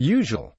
Usual.